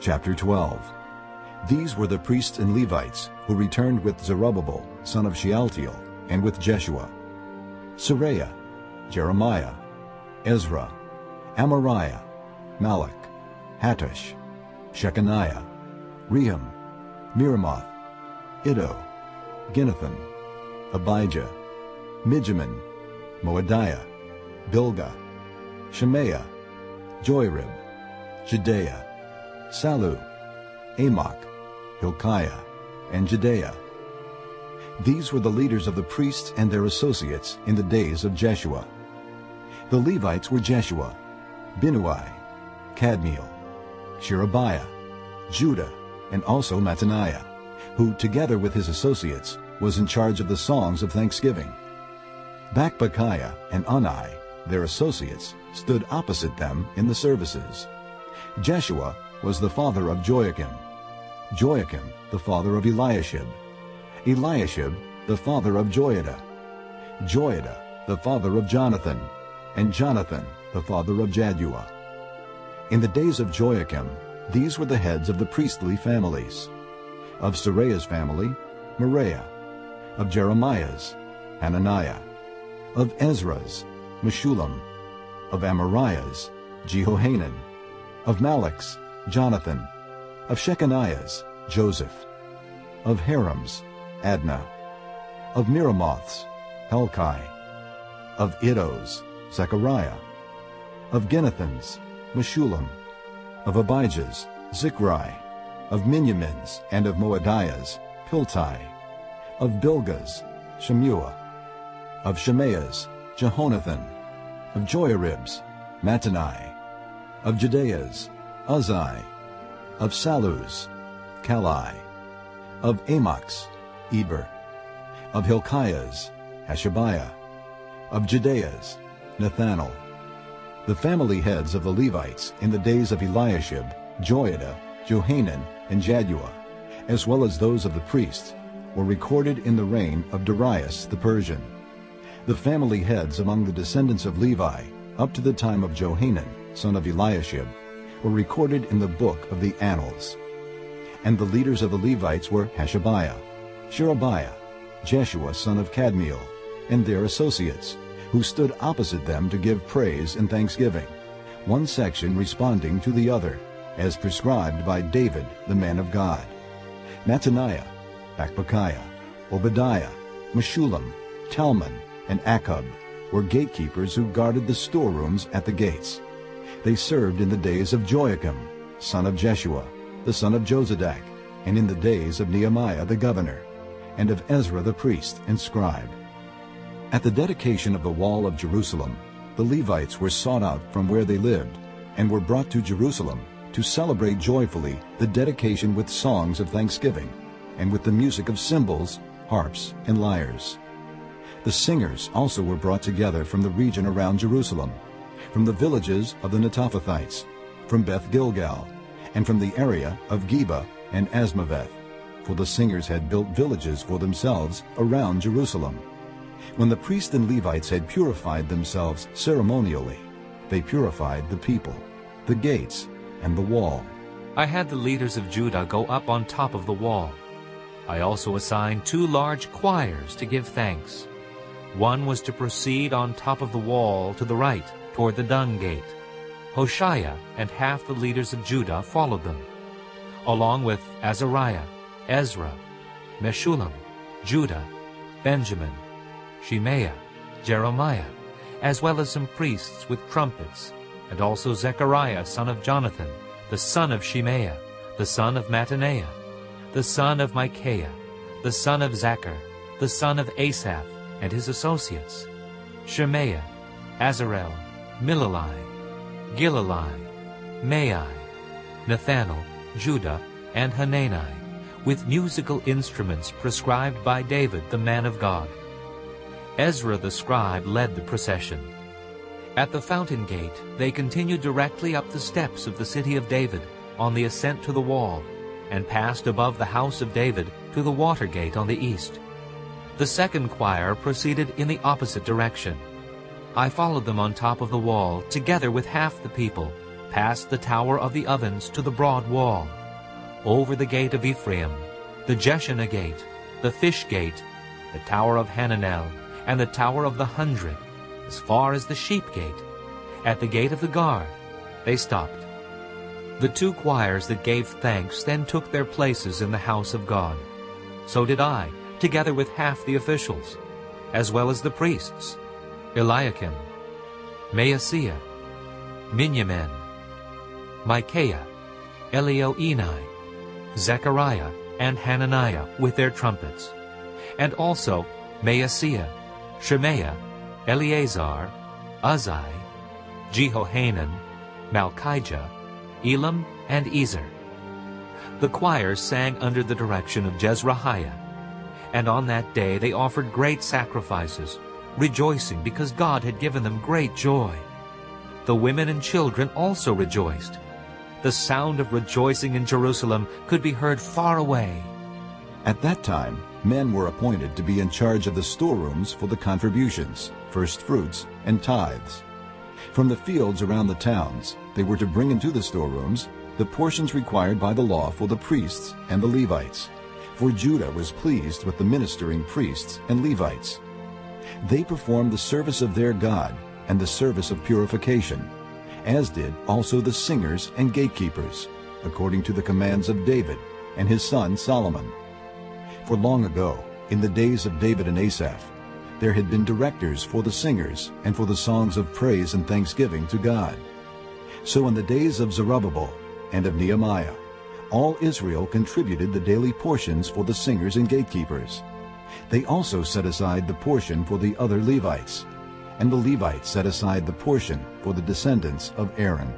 Chapter 12 These were the priests and Levites who returned with Zerubbabel, son of Shealtiel, and with Jeshua. Seraiah, Jeremiah, Ezra, Amariah, Malluk, Hattush, Shechaniah, Rehum, Meremoth, Iddo, Ginnethon, Abijah, Mijamin, Moadiah, Bilgah, Shemaiah, Joiarib, Jedaiah, Sallu, Amok, Hilkiah, and Jedaiah. These were the leaders of the priests and their associates in the days of Jeshua. The Levites were Jeshua, Binnui, Kadmiel, Sherebiah, Judah, and also Mattaniah, who, together with his associates, was in charge of the songs of thanksgiving. Bakbukiah and Unni, their associates, stood opposite them in the services. Jeshua was the father of Joiakim, Joiakim the father of Eliashib, Eliashib the father of Joiada, Joiada the father of Jonathan, and Jonathan the father of Jaddua. In the days of Joiakim, these were the heads of the priestly families. Of Seraiah's family, Meraiah. Of Jeremiah's, Hananiah. Of Ezra's, Meshullam. Of Amariah's, Jehohanan. Of Malluk's, Jonathan. Of Shechaniah's, Joseph. Of Harim's, Adna. Of Meremoth's, Helkai. Of Iddo's, Zechariah. Of Ginnethon's, Meshullam. Of Abijah's, Zikri. Of Miniamin's, and of Moadiah's, Piltai. Of Bilgah's, Shammua. Of Shemaiah's, Jehonathan. Of Joiarib's, Mattenai. Of Jedaiah's, Uzzi. Of Sallu's, Kallai. Of Amok's, Eber. Of Hilkiah's, Hashabiah. Of Jedaiah's, Nethanel. The family heads of the Levites in the days of Eliashib, Joiada, Johanan, and Jaddua, as well as those of the priests, were recorded in the reign of Darius the Persian. The family heads among the descendants of Levi, up to the time of Johanan, son of Eliashib, were recorded in the book of the Annals. And the leaders of the Levites were Hashabiah, Sherebiah, Jeshua son of Kadmiel, and their associates, who stood opposite them to give praise and thanksgiving, one section responding to the other, as prescribed by David, the man of God. Mattaniah, Bakbukiah, Obadiah, Meshullam, Talmon, and Akkub were gatekeepers who guarded the storerooms at the gates. They served in the days of Joiakim, son of Jeshua, the son of Jozadak, and in the days of Nehemiah the governor, and of Ezra the priest and scribe. At the dedication of the wall of Jerusalem, the Levites were sought out from where they lived and were brought to Jerusalem to celebrate joyfully the dedication with songs of thanksgiving and with the music of cymbals, harps, and lyres. The singers also were brought together from the region around Jerusalem, from the villages of the Netophathites, from Beth Gilgal, and from the area of Geba and Azmaveth, for the singers had built villages for themselves around Jerusalem. When the priests and Levites had purified themselves ceremonially, they purified the people, the gates, and the wall. I had the leaders of Judah go up on top of the wall. I also assigned two large choirs to give thanks. One was to proceed on top of the wall to the right, toward the dung gate. Hoshea and half the leaders of Judah followed them, along with Azariah, Ezra, Meshullam, Judah, Benjamin, Shemaiah, Jeremiah, as well as some priests with trumpets, and also Zechariah son of Jonathan, the son of Shemaiah, the son of Mattaniah, the son of Micaiah, the son of Zaccur, the son of Asaph, and his associates, Shemaiah, Azarel, Milalai, Gilalai, Maai, Nethanel, Judah, and Hanani, with musical instruments prescribed by David the man of God. Ezra the scribe led the procession. At the fountain gate they continued directly up the steps of the city of David on the ascent to the wall, and passed above the house of David to the water gate on the east. The second choir proceeded in the opposite direction. I followed them on top of the wall, together with half the people, past the tower of the ovens to the broad wall, over the gate of Ephraim, the Jeshanah gate, the fish gate, the tower of Hananel, and the tower of the hundred, as far as the sheep gate. At the gate of the guard they stopped. The two choirs that gave thanks then took their places in the house of God. So did I, together with half the officials, as well as the priests, Eliakim, Maaseiah, Miniamin, Micaiah, Elioenai, Zechariah, and Hananiah with their trumpets, and also Maaseiah, Shemaiah, Eleazar, Uzzi, Jehohanan, Malkijah, Elam, and Ezer. The choir sang under the direction of Jezrahiah. And on that day they offered great sacrifices, rejoicing because God had given them great joy. The women and children also rejoiced. The sound of rejoicing in Jerusalem could be heard far away. At that time, men were appointed to be in charge of the storerooms for the contributions, first fruits, and tithes. From the fields around the towns, they were to bring into the storerooms the portions required by the law for the priests and the Levites. For Judah was pleased with the ministering priests and Levites. They performed the service of their God and the service of purification, as did also the singers and gatekeepers, according to the commands of David and his son Solomon. For long ago, in the days of David and Asaph, there had been directors for the singers and for the songs of praise and thanksgiving to God. So in the days of Zerubbabel and of Nehemiah, all Israel contributed the daily portions for the singers and gatekeepers. They also set aside the portion for the other Levites, and the Levites set aside the portion for the descendants of Aaron.